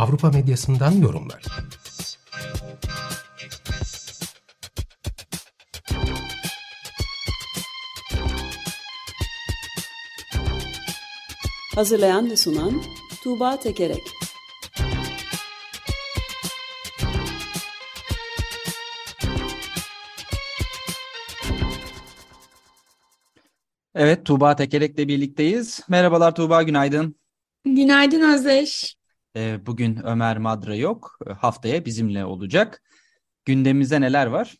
Avrupa medyasından yorumlar. Hazırlayan ve sunan Tuğba Tekerek Evet, Tuğba Tekerek'le birlikteyiz. Merhabalar Tuğba, günaydın. Günaydın Özdeş. Ee, bugün Ömer Madra yok, Ee, haftaya bizimle olacak. Gündemimizde neler var?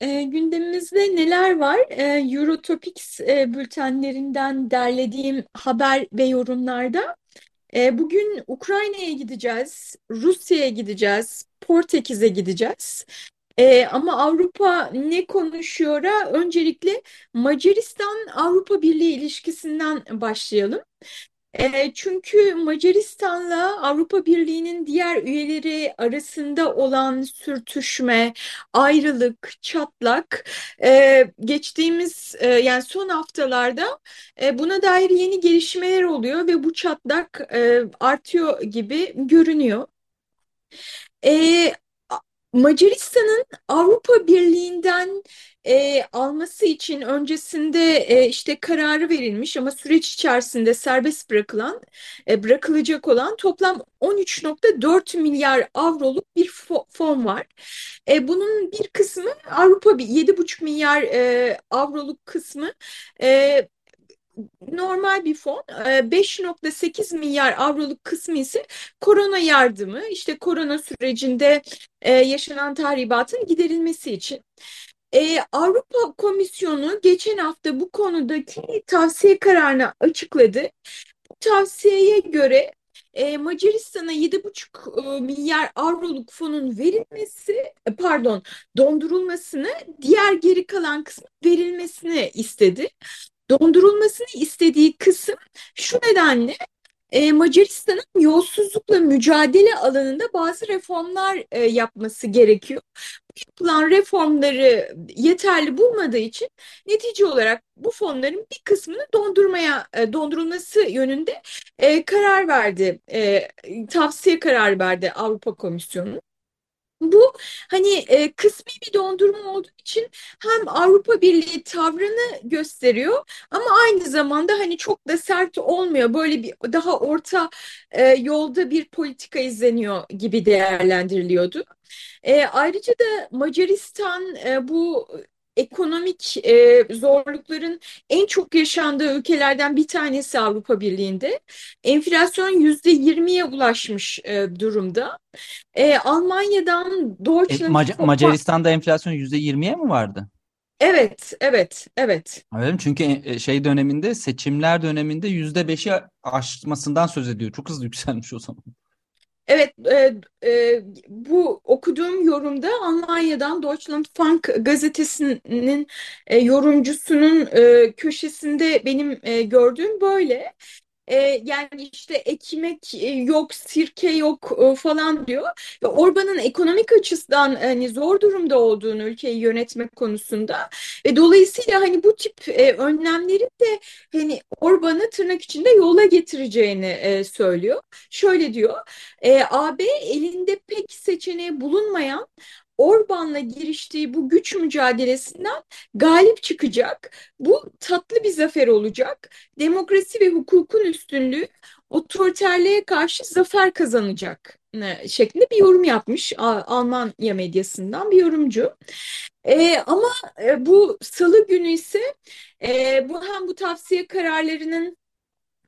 E, gündemimizde neler var? E, Eurotopics e, bültenlerinden derlediğim haber ve yorumlarda e, bugün Ukrayna'ya gideceğiz, Rusya'ya gideceğiz, Portekiz'e gideceğiz. E, ama Avrupa ne konuşuyor'a öncelikle Macaristan Avrupa Birliği ilişkisinden başlayalım. E, çünkü Macaristan'la Avrupa Birliği'nin diğer üyeleri arasında olan sürtüşme, ayrılık, çatlak e, geçtiğimiz e, yani son haftalarda e, buna dair yeni gelişmeler oluyor ve bu çatlak e, artıyor gibi görünüyor. E, Macaristan'ın Avrupa Birliği'nden e, alması için öncesinde e, işte kararı verilmiş ama süreç içerisinde serbest bırakılan, e, bırakılacak olan toplam 13.4 milyar avroluk bir fo fon var. E, bunun bir kısmı Avrupa 7,5 milyar e, avroluk kısmı e, normal bir fon. 5.8 e, milyar avroluk kısmı ise korona yardımı, işte korona sürecinde e, yaşanan tahribatın giderilmesi için. Ee, Avrupa Komisyonu geçen hafta bu konudaki tavsiye kararını açıkladı. Bu tavsiyeye göre e, Macaristan'a 7,5 e, milyar avroluk fonun verilmesi, pardon, dondurulmasını, diğer geri kalan kısmı verilmesini istedi. Dondurulmasını istediği kısım şu nedenle e, Macaristan'ın yolsuzlukla mücadele alanında bazı reformlar e, yapması gerekiyor. Bu yapılan reformları yeterli bulmadığı için netice olarak bu fonların bir kısmını dondurmaya e, dondurulması yönünde e, karar verdi, e, tavsiye karar verdi Avrupa Komisyonu. Bu hani e, kısmi bir dondurma olduğu için hem Avrupa Birliği tavrını gösteriyor ama aynı zamanda hani çok da sert olmuyor. Böyle bir daha orta e, yolda bir politika izleniyor gibi değerlendiriliyordu. E, ayrıca da Macaristan e, bu ekonomik e, zorlukların en çok yaşandığı ülkelerden bir tanesi Avrupa Birliği'nde. Enflasyon yüzde yirmiye ulaşmış e, durumda. E, Almanya'dan Deutschland... E, Mac Macaristan'da enflasyon yüzde yirmiye mi vardı? Evet, evet, evet. Evet, çünkü e, şey döneminde seçimler döneminde yüzde beşi aşmasından söz ediyor. Çok hızlı yükselmiş o zaman. Evet, e, e, bu okuduğum yorumda Almanya'dan Deutschlandfunk gazetesinin e, yorumcusunun e, köşesinde benim e, gördüğüm böyle. E, yani işte ekmek e, yok, sirke yok e, falan diyor. Ve Orban'ın ekonomik açıdan hani zor durumda olduğunu ülkeyi yönetmek konusunda ve dolayısıyla hani bu tip e, önlemlerin de hani Orban'ı tırnak içinde yola getireceğini e, söylüyor. Şöyle diyor, e, AB elinde pek seçeneği bulunmayan Orban'la giriştiği bu güç mücadelesinden galip çıkacak. Bu tatlı bir zafer olacak. Demokrasi ve hukukun üstünlüğü otoriterliğe karşı zafer kazanacak e, şeklinde bir yorum yapmış Almanya medyasından bir yorumcu. E, ama e, bu salı günü ise e, bu hem bu tavsiye kararlarının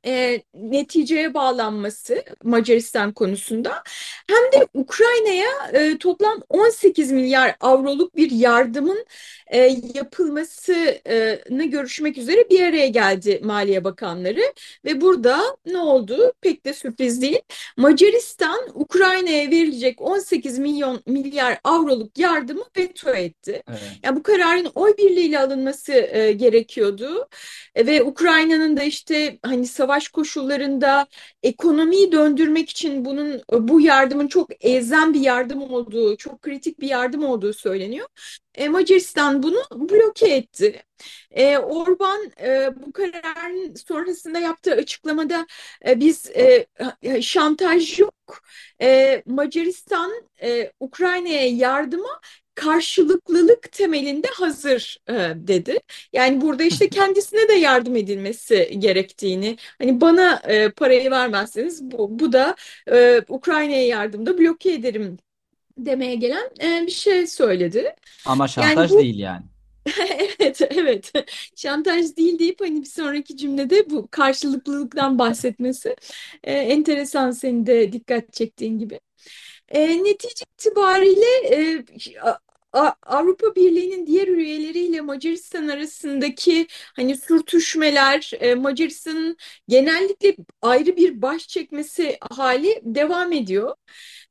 e, neticeye bağlanması Macaristan konusunda hem de Ukrayna'ya e, toplam 18 milyar avroluk bir yardımın e, yapılmasını görüşmek üzere bir araya geldi Maliye Bakanları ve burada ne oldu? Pek de sürpriz değil. Macaristan Ukrayna'ya verilecek 18 milyon milyar avroluk yardımı veto etti. Evet. Yani bu kararın oy birliğiyle alınması e, gerekiyordu E, ve Ukrayna'nın da işte hani savaş koşullarında ekonomiyi döndürmek için bunun bu yardımın çok elzem bir yardım olduğu, çok kritik bir yardım olduğu söyleniyor. E, Macaristan bunu bloke etti. E, Orban e, bu kararın sonrasında yaptığı açıklamada e, biz e, şantaj yok. E, Macaristan e, Ukrayna'ya yardıma karşılıklılık temelinde hazır e, dedi. Yani burada işte kendisine de yardım edilmesi gerektiğini, hani bana e, parayı vermezseniz bu, bu da e, Ukrayna'ya yardımda bloke ederim demeye gelen e, bir şey söyledi. Ama şantaj bu- değil yani. Evet, evet. Şantaj değil deyip hani bir sonraki cümlede bu karşılıklılıktan bahsetmesi e, enteresan senin de dikkat çektiğin gibi. E, netice itibariyle e, Avrupa Birliği'nin diğer üyeleriyle Macaristan arasındaki hani sürtüşmeler, e, Macaristan'ın genellikle ayrı bir baş çekmesi hali devam ediyor.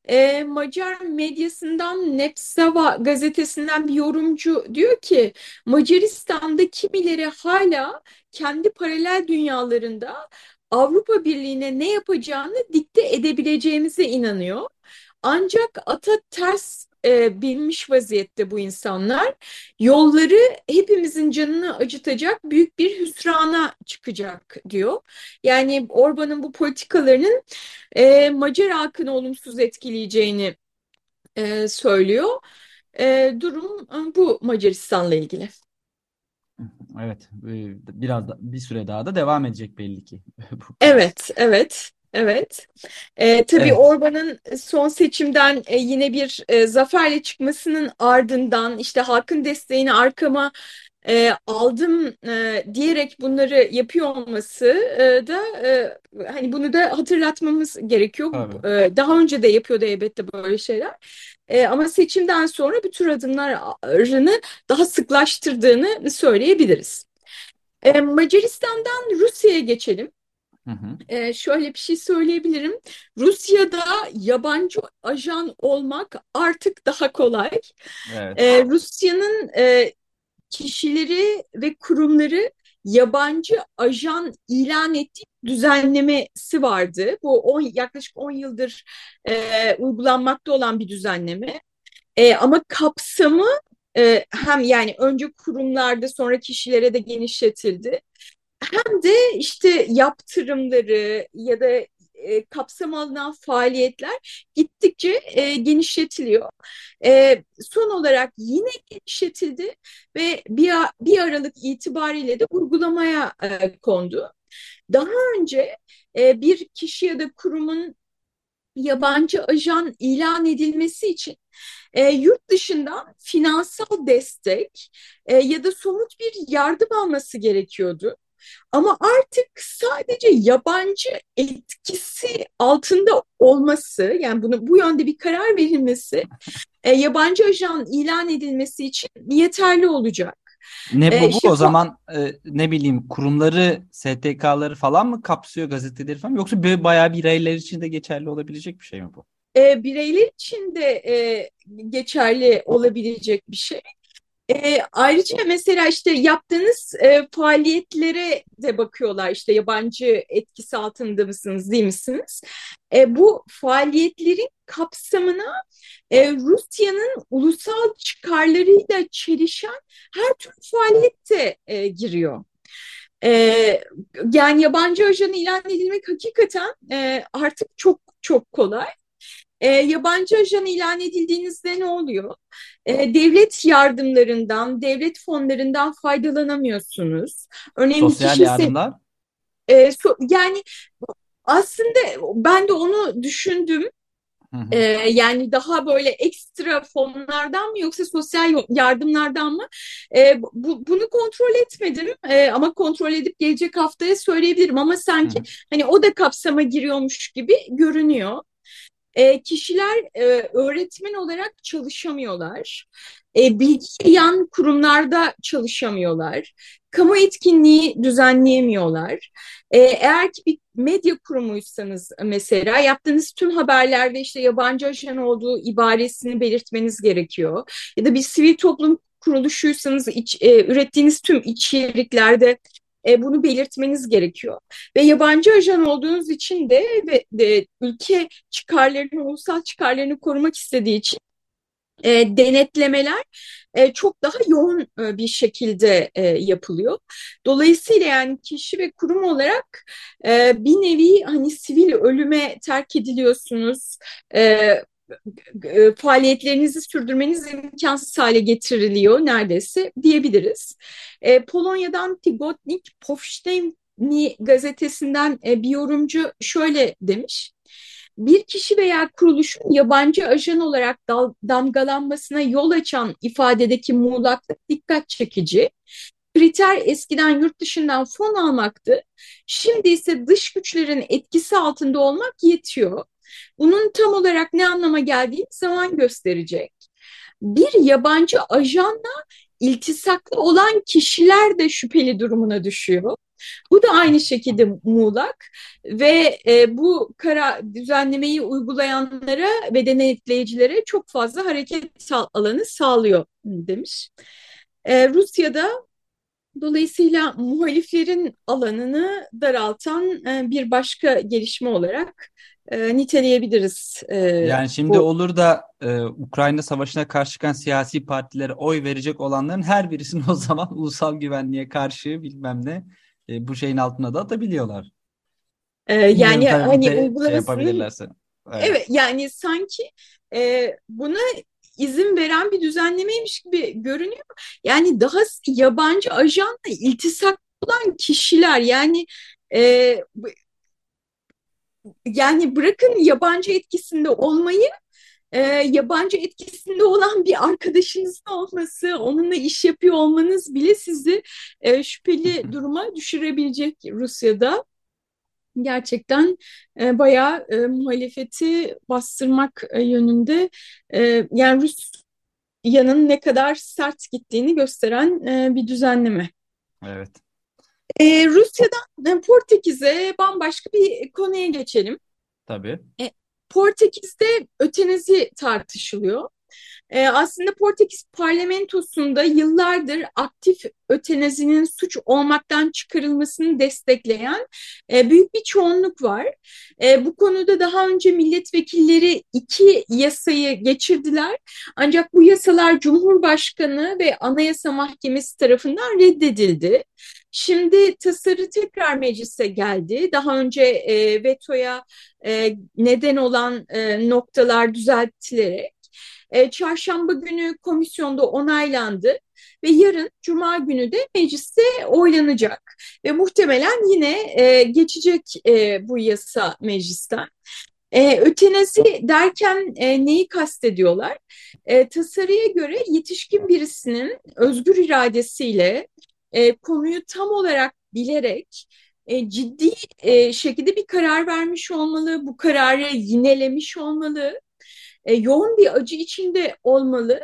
E, Macar medyasından Nepsava gazetesinden bir yorumcu diyor ki Macaristan'da kimileri hala kendi paralel dünyalarında Avrupa Birliği'ne ne yapacağını dikte edebileceğimize inanıyor. Ancak ata ters e, binmiş vaziyette bu insanlar. Yolları hepimizin canını acıtacak büyük bir hüsrana çıkacak diyor. Yani Orban'ın bu politikalarının e, Macar halkını olumsuz etkileyeceğini e, söylüyor. E, durum e, bu Macaristan'la ilgili. Evet, e, biraz da bir süre daha da devam edecek belli ki. Evet, evet, evet. E, tabii Evet. Orban'ın son seçimden e, yine bir e, zaferle çıkmasının ardından işte halkın desteğini arkama e, aldım e, diyerek bunları yapıyor olması e, da e, hani bunu da hatırlatmamız gerekiyor. E, daha önce de yapıyordu elbette böyle şeyler. E, ama seçimden sonra bu tür adımlarını daha sıklaştırdığını söyleyebiliriz. E, Macaristan'dan Rusya'ya geçelim. Hı hı. Ee, şöyle bir şey söyleyebilirim. Rusya'da yabancı ajan olmak artık daha kolay. Evet. Ee, Rusya'nın e, kişileri ve kurumları yabancı ajan ilan ettiği düzenlemesi vardı. Bu on, yaklaşık 10 yıldır e, uygulanmakta olan bir düzenleme. E, ama kapsamı e, hem yani önce kurumlarda sonra kişilere de genişletildi hem de işte yaptırımları ya da e, kapsam alınan faaliyetler gittikçe e, genişletiliyor. E, son olarak yine genişletildi ve bir, bir Aralık itibariyle de uygulamaya e, kondu. Daha önce e, bir kişi ya da kurumun yabancı ajan ilan edilmesi için e, yurt dışından finansal destek e, ya da somut bir yardım alması gerekiyordu. Ama artık sadece yabancı etkisi altında olması, yani bunu bu yönde bir karar verilmesi, e, yabancı ajan ilan edilmesi için yeterli olacak. Ne E, bu bu işte o zaman e, ne bileyim kurumları, STK'ları falan mı kapsıyor gazeteleri falan yoksa böyle bayağı bireyler için de geçerli olabilecek bir şey mi bu? e, bireyler için de e, geçerli olabilecek bir şey. E, ayrıca mesela işte yaptığınız e, faaliyetlere de bakıyorlar işte yabancı etkisi altında mısınız değil misiniz? E, bu faaliyetlerin kapsamına e, Rusya'nın ulusal çıkarlarıyla çelişen her türlü faaliyet de e, giriyor. E, yani yabancı ajan ilan edilmek hakikaten e, artık çok çok kolay. E, yabancı ajan ilan edildiğinizde ne oluyor? E, devlet yardımlarından, devlet fonlarından faydalanamıyorsunuz. Bir Sosyal kişi se- yardımlar. e, so- yani aslında ben de onu düşündüm. Hı hı. E, yani daha böyle ekstra fonlardan mı yoksa sosyal yardımlardan mı? E, bu, bunu kontrol etmedim E, ama kontrol edip gelecek haftaya söyleyebilirim ama sanki hı. hani o da kapsama giriyormuş gibi görünüyor. E, kişiler e, öğretmen olarak çalışamıyorlar. E, bilgi yan kurumlarda çalışamıyorlar. Kamu etkinliği düzenleyemiyorlar. E, eğer ki bir medya kurumuysanız mesela yaptığınız tüm haberlerde işte yabancı ajan olduğu ibaresini belirtmeniz gerekiyor. Ya da bir sivil toplum kuruluşuysanız iç, e, ürettiğiniz tüm içeriklerde e, bunu belirtmeniz gerekiyor. Ve yabancı ajan olduğunuz için de ve de, ülke çıkarlarını, ulusal çıkarlarını korumak istediği için e, denetlemeler e, çok daha yoğun e, bir şekilde e, yapılıyor. Dolayısıyla yani kişi ve kurum olarak e, bir nevi hani sivil ölüme terk ediliyorsunuz. E, e, faaliyetlerinizi sürdürmeniz imkansız hale getiriliyor neredeyse diyebiliriz. E, Polonya'dan Tygodnik Powszechny gazetesinden e, bir yorumcu şöyle demiş bir kişi veya kuruluşun yabancı ajan olarak damgalanmasına yol açan ifadedeki muğlaklık dikkat çekici. Kriter eskiden yurt dışından fon almaktı. Şimdi ise dış güçlerin etkisi altında olmak yetiyor. Bunun tam olarak ne anlama geldiğini zaman gösterecek. Bir yabancı ajanla iltisaklı olan kişiler de şüpheli durumuna düşüyor. Bu da aynı şekilde muğlak ve e, bu kara düzenlemeyi uygulayanlara ve denetleyicilere çok fazla hareket alanı sağlıyor demiş. E, Rusya'da dolayısıyla muhaliflerin alanını daraltan e, bir başka gelişme olarak e, niteleyebiliriz. E, yani şimdi bu... olur da e, Ukrayna Savaşı'na karşı çıkan siyasi partilere oy verecek olanların her birisinin o zaman ulusal güvenliğe karşı bilmem ne e, bu şeyin altına da atabiliyorlar. Ee, yani hani şey uygulamasını. Evet. evet yani sanki e, buna izin veren bir düzenlemeymiş gibi görünüyor. Yani daha yabancı ajanla iltisak olan kişiler yani e, yani bırakın yabancı etkisinde olmayı e, yabancı etkisinde olan bir arkadaşınızın olması, onunla iş yapıyor olmanız bile sizi e, şüpheli duruma düşürebilecek Rusya'da. Gerçekten e, bayağı e, muhalefeti bastırmak e, yönünde e, yani Rusya'nın ne kadar sert gittiğini gösteren e, bir düzenleme. Evet. E, Rusya'dan e, Portekiz'e bambaşka bir konuya geçelim. Tabii. E, Portekiz'de ötenezi tartışılıyor. Ee, aslında Portekiz parlamentosunda yıllardır aktif ötenezinin suç olmaktan çıkarılmasını destekleyen e, büyük bir çoğunluk var. E, bu konuda daha önce milletvekilleri iki yasayı geçirdiler. Ancak bu yasalar Cumhurbaşkanı ve Anayasa Mahkemesi tarafından reddedildi. Şimdi tasarı tekrar meclise geldi. Daha önce e, vetoya e, neden olan e, noktalar düzeltilerek e, çarşamba günü komisyonda onaylandı ve yarın cuma günü de mecliste oylanacak ve muhtemelen yine e, geçecek e, bu yasa meclisten. E, ötenazi derken e, neyi kastediyorlar? E, tasarıya göre yetişkin birisinin özgür iradesiyle e, konuyu tam olarak bilerek e, ciddi e, şekilde bir karar vermiş olmalı, bu kararı yinelemiş olmalı, e, yoğun bir acı içinde olmalı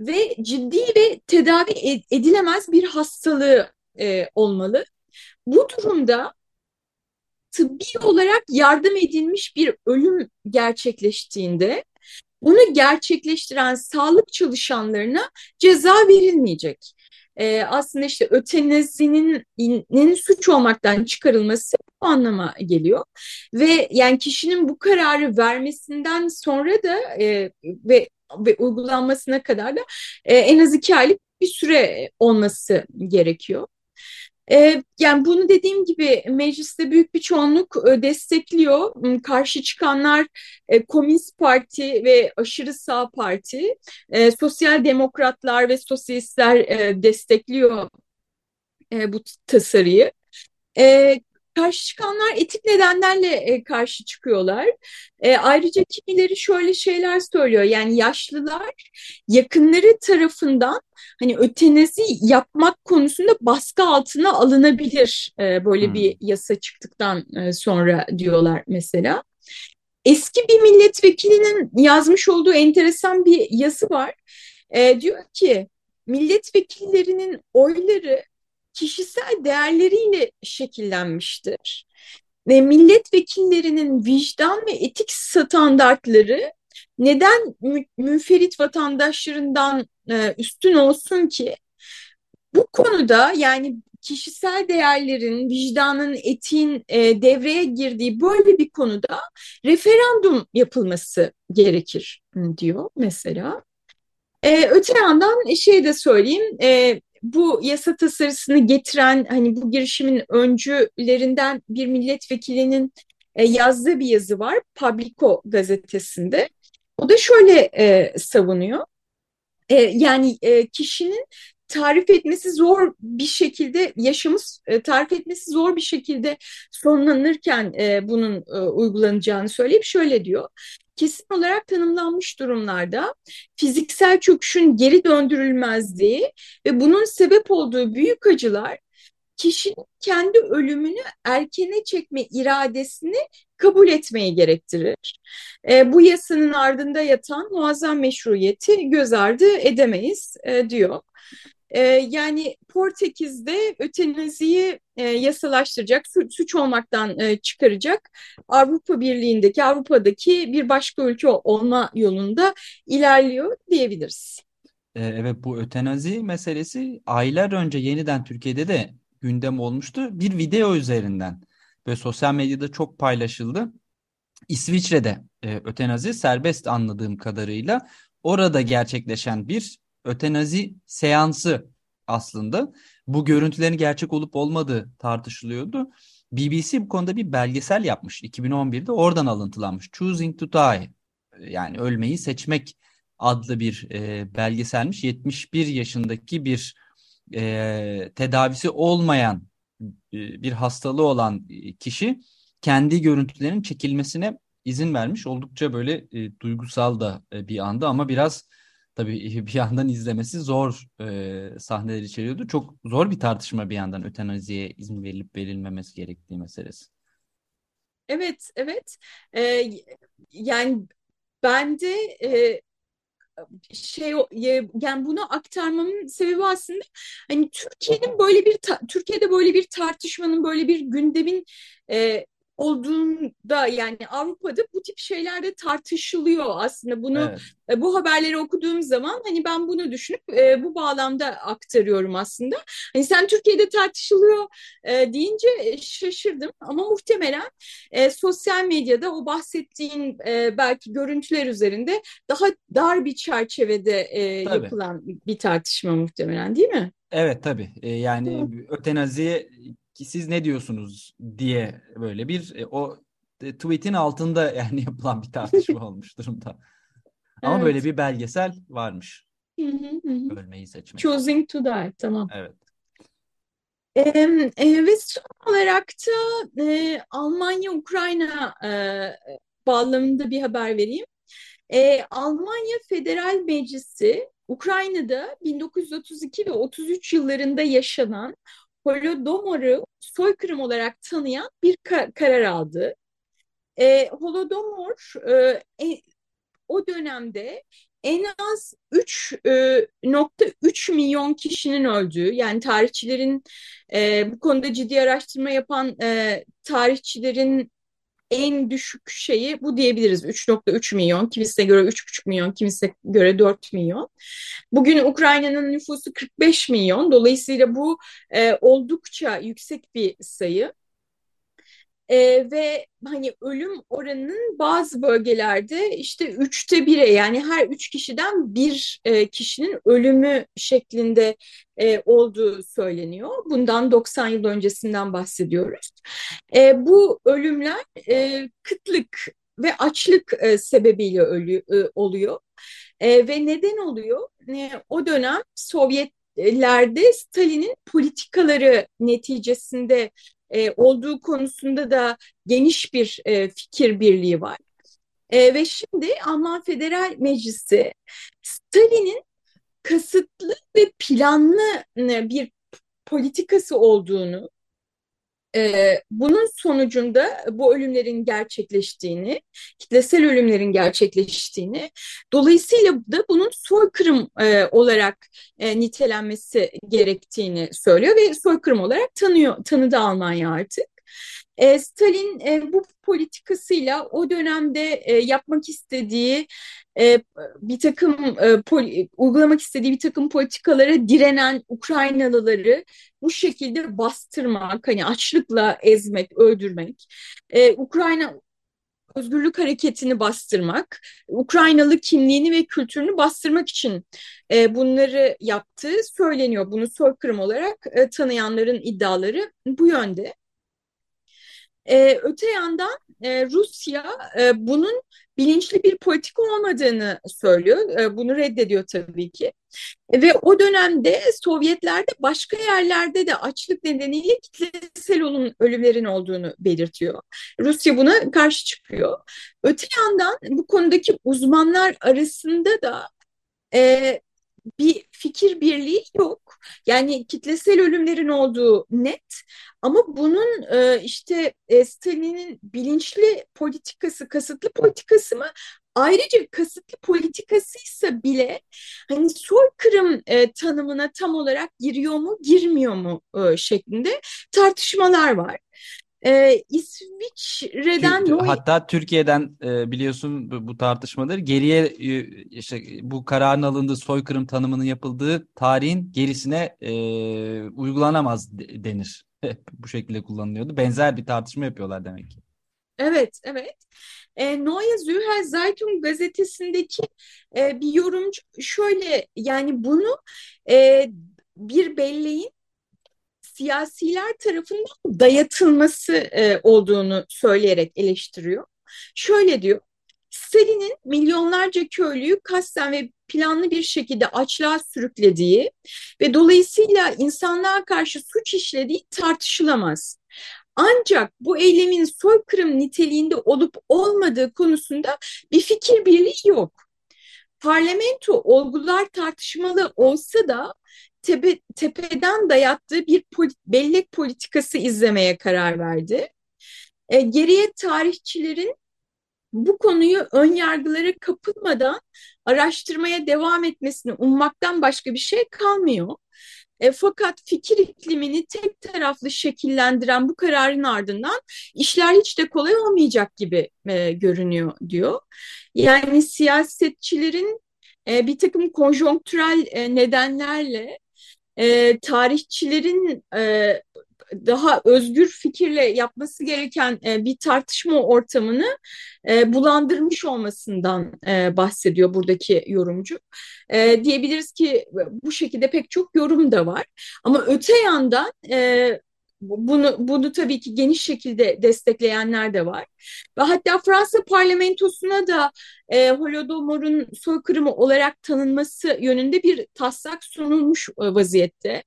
ve ciddi ve tedavi edilemez bir hastalığı e, olmalı. Bu durumda tıbbi olarak yardım edilmiş bir ölüm gerçekleştiğinde bunu gerçekleştiren sağlık çalışanlarına ceza verilmeyecek e, aslında işte ötenazinin suç olmaktan çıkarılması bu anlama geliyor. Ve yani kişinin bu kararı vermesinden sonra da e, ve ve uygulanmasına kadar da e, en az iki aylık bir süre olması gerekiyor. E, yani bunu dediğim gibi mecliste büyük bir çoğunluk e, destekliyor. Karşı çıkanlar e, Komünist Parti ve aşırı sağ parti, e, sosyal demokratlar ve sosyalistler destekliyor bu tasarıyı. Karşı çıkanlar etik nedenlerle karşı çıkıyorlar. Ayrıca kimileri şöyle şeyler söylüyor. Yani yaşlılar yakınları tarafından hani ötenezi yapmak konusunda baskı altına alınabilir e, böyle hmm. bir yasa çıktıktan e, sonra diyorlar mesela. eski bir milletvekilinin yazmış olduğu enteresan bir yazı var. E, diyor ki milletvekillerinin oyları kişisel değerleriyle şekillenmiştir. Ve milletvekillerinin vicdan ve etik standartları neden münferit vatandaşlarından e, üstün olsun ki? Bu konuda yani kişisel değerlerin, vicdanın, etiğin e, devreye girdiği böyle bir konuda referandum yapılması gerekir diyor mesela. E, öte yandan şey de söyleyeyim, e, bu yasa tasarısını getiren hani bu girişimin öncülerinden bir milletvekilinin e, yazdığı bir yazı var Publico gazetesinde. O da şöyle e, savunuyor. E, yani e, kişinin tarif etmesi zor bir şekilde yaşamı e, tarif etmesi zor bir şekilde sonlanırken e, bunun e, uygulanacağını söyleyip şöyle diyor. Kesin olarak tanımlanmış durumlarda fiziksel çöküşün geri döndürülmezliği ve bunun sebep olduğu büyük acılar kişinin kendi ölümünü erkene çekme iradesini kabul etmeyi gerektirir. E, bu yasanın ardında yatan muazzam meşruiyeti göz ardı edemeyiz e, diyor. E, yani Portekiz'de ötenaziyi e, yasalaştıracak, suç olmaktan e, çıkaracak Avrupa Birliği'ndeki, Avrupa'daki bir başka ülke olma yolunda ilerliyor diyebiliriz. E, evet bu ötenazi meselesi aylar önce yeniden Türkiye'de de gündem olmuştu. Bir video üzerinden ve sosyal medyada çok paylaşıldı. İsviçre'de e, ötenazi serbest anladığım kadarıyla orada gerçekleşen bir ötenazi seansı aslında. Bu görüntülerin gerçek olup olmadığı tartışılıyordu. BBC bu konuda bir belgesel yapmış 2011'de oradan alıntılanmış. Choosing to Die yani ölmeyi seçmek adlı bir e, belgeselmiş. 71 yaşındaki bir e, tedavisi olmayan e, bir hastalığı olan kişi kendi görüntülerinin çekilmesine izin vermiş. Oldukça böyle e, duygusal da e, bir anda ama biraz tabii bir yandan izlemesi zor e, sahneler içeriyordu. Çok zor bir tartışma bir yandan ötenaziye izin verilip verilmemesi gerektiği meselesi. Evet, evet. Ee, yani ben de e, şey yani bunu aktarmamın sebebi aslında hani Türkiye'nin böyle bir Türkiye'de böyle bir tartışmanın böyle bir gündemin e, olduğunda yani Avrupa'da bu tip şeyler de tartışılıyor aslında bunu evet. E, bu haberleri okuduğum zaman hani ben bunu düşünüp e, bu bağlamda aktarıyorum aslında. Hani sen Türkiye'de tartışılıyor e, deyince şaşırdım ama muhtemelen e, sosyal medyada o bahsettiğin e, belki görüntüler üzerinde daha dar bir çerçevede e, yapılan bir tartışma muhtemelen değil mi? Evet tabii. E, yani ötenazi siz ne diyorsunuz diye böyle bir e, o e, tweet'in altında yani yapılan bir tartışma olmuş durumda. Ama evet. böyle bir belgesel varmış. Ölmeyi seçmek. Choosing to die. Tamam. Evet. E, e, ve son olarak da e, Almanya-Ukrayna e, bağlamında bir haber vereyim. E, Almanya Federal Meclisi Ukrayna'da 1932 ve 33 yıllarında yaşanan Holodomor'u soykırım olarak tanıyan bir ka karar aldı. E, Holodomor e, e, o dönemde en az 3.3 e, milyon kişinin öldüğü yani tarihçilerin e, bu konuda ciddi araştırma yapan e, tarihçilerin en düşük şeyi bu diyebiliriz. 3.3 milyon, kimisine göre 3.5 milyon, kimisine göre 4 milyon. Bugün Ukrayna'nın nüfusu 45 milyon. Dolayısıyla bu e, oldukça yüksek bir sayı. E, ve hani ölüm oranının bazı bölgelerde işte üçte bire yani her üç kişiden bir e, kişinin ölümü şeklinde e, olduğu söyleniyor. Bundan 90 yıl öncesinden bahsediyoruz. E, bu ölümler e, kıtlık ve açlık e, sebebiyle ölü, e, oluyor. E, ve neden oluyor? E, o dönem Sovyetlerde Stalin'in politikaları neticesinde e, olduğu konusunda da geniş bir e, fikir birliği var. E, ve şimdi Alman Federal Meclisi Stalin'in kasıtlı ve planlı e, bir politikası olduğunu e, bunun sonucunda bu ölümlerin gerçekleştiğini, kitlesel ölümlerin gerçekleştiğini, dolayısıyla da bunun soykırım e, olarak e, nitelenmesi gerektiğini söylüyor ve soykırım olarak tanıyor, tanıdı Almanya artık. E, Stalin e, bu politikasıyla o dönemde e, yapmak istediği e, bir takım e, poli, uygulamak istediği bir takım politikalara direnen Ukraynalıları bu şekilde bastırmak, hani açlıkla ezmek, öldürmek, e, Ukrayna özgürlük hareketini bastırmak, Ukraynalı kimliğini ve kültürünü bastırmak için e, bunları yaptığı söyleniyor. Bunu soykırım olarak e, tanıyanların iddiaları bu yönde. E, öte yandan e, Rusya e, bunun bilinçli bir politika olmadığını söylüyor. E, bunu reddediyor tabii ki. Ve o dönemde Sovyetlerde başka yerlerde de açlık nedeniyle kitlesel ölümlerin olduğunu belirtiyor. Rusya buna karşı çıkıyor. Öte yandan bu konudaki uzmanlar arasında da e, bir fikir birliği yok. Yani kitlesel ölümlerin olduğu net ama bunun e, işte e, Stalin'in bilinçli politikası, kasıtlı politikası mı? Ayrıca kasıtlı politikasıysa bile hani soykırım e, tanımına tam olarak giriyor mu, girmiyor mu e, şeklinde tartışmalar var. Ee, İsviçre'den Tü- Hatta Türkiye'den e, biliyorsun bu, bu tartışmaları geriye e, işte bu kararın alındığı soykırım tanımının yapıldığı tarihin gerisine e, uygulanamaz de- denir. Bu şekilde kullanılıyordu. Benzer bir tartışma yapıyorlar demek ki. Evet, evet. E, Neue Zürcher Zeitung gazetesindeki e, bir yorumcu şöyle yani bunu e, bir belleğin siyasiler tarafından dayatılması e, olduğunu söyleyerek eleştiriyor. Şöyle diyor, Stalin'in milyonlarca köylüyü kasten ve planlı bir şekilde açlığa sürüklediği ve dolayısıyla insanlığa karşı suç işlediği tartışılamaz. Ancak bu eylemin soykırım niteliğinde olup olmadığı konusunda bir fikir birliği yok. Parlamento olgular tartışmalı olsa da tepe, tepeden dayattığı bir polit, bellek politikası izlemeye karar verdi. E, geriye tarihçilerin bu konuyu ön yargılara kapılmadan araştırmaya devam etmesini ummaktan başka bir şey kalmıyor. E, fakat fikir iklimini tek taraflı şekillendiren bu kararın ardından işler hiç de kolay olmayacak gibi e, görünüyor diyor. Yani siyasetçilerin e, bir takım konjonktürel e, nedenlerle e, tarihçilerin e, daha özgür fikirle yapması gereken e, bir tartışma ortamını e, bulandırmış olmasından e, bahsediyor buradaki yorumcu. E, diyebiliriz ki bu şekilde pek çok yorum da var. Ama öte yandan e, bunu, bunu tabii ki geniş şekilde destekleyenler de var. Ve hatta Fransa parlamentosuna da e, Holodomor'un soykırımı olarak tanınması yönünde bir taslak sunulmuş e, vaziyette.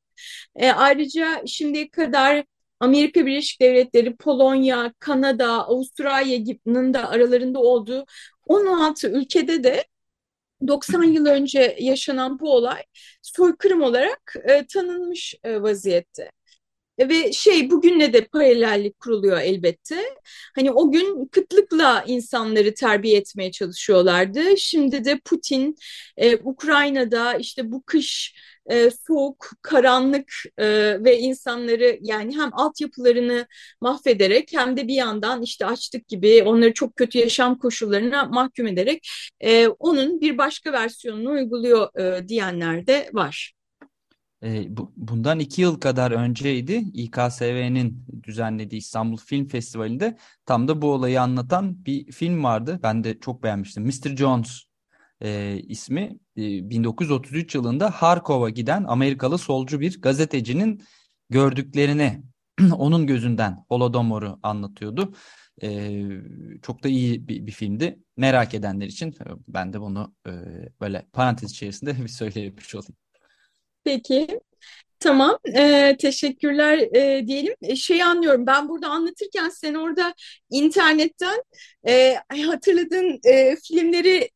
E, ayrıca şimdiye kadar Amerika Birleşik Devletleri, Polonya, Kanada, Avustralya'nın da aralarında olduğu 16 ülkede de 90 yıl önce yaşanan bu olay soykırım olarak e, tanınmış e, vaziyette. Ve şey bugünle de paralellik kuruluyor elbette. Hani o gün kıtlıkla insanları terbiye etmeye çalışıyorlardı. Şimdi de Putin e, Ukrayna'da işte bu kış e, soğuk, karanlık e, ve insanları yani hem altyapılarını mahvederek hem de bir yandan işte açlık gibi onları çok kötü yaşam koşullarına mahkum ederek e, onun bir başka versiyonunu uyguluyor e, diyenler de var. E, bu, bundan iki yıl kadar önceydi İKSV'nin düzenlediği İstanbul Film Festivali'nde tam da bu olayı anlatan bir film vardı. Ben de çok beğenmiştim. Mr. Jones e, ismi e, 1933 yılında Harkov'a giden Amerikalı solcu bir gazetecinin gördüklerini onun gözünden Holodomor'u anlatıyordu. E, çok da iyi bir, bir filmdi. Merak edenler için ben de bunu e, böyle parantez içerisinde bir söylemiş olayım. Peki. Tamam, e, teşekkürler e, diyelim. Şeyi anlıyorum, ben burada anlatırken sen orada internetten e, hatırladığın e, filmleri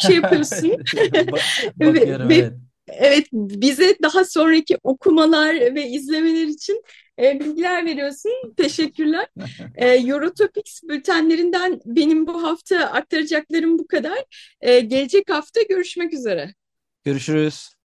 şey yapıyorsun. Bakıyorum, ve, evet. Evet, bize daha sonraki okumalar ve izlemeler için e, bilgiler veriyorsun. Teşekkürler. E, Eurotopics bültenlerinden benim bu hafta aktaracaklarım bu kadar. E, gelecek hafta görüşmek üzere. Görüşürüz.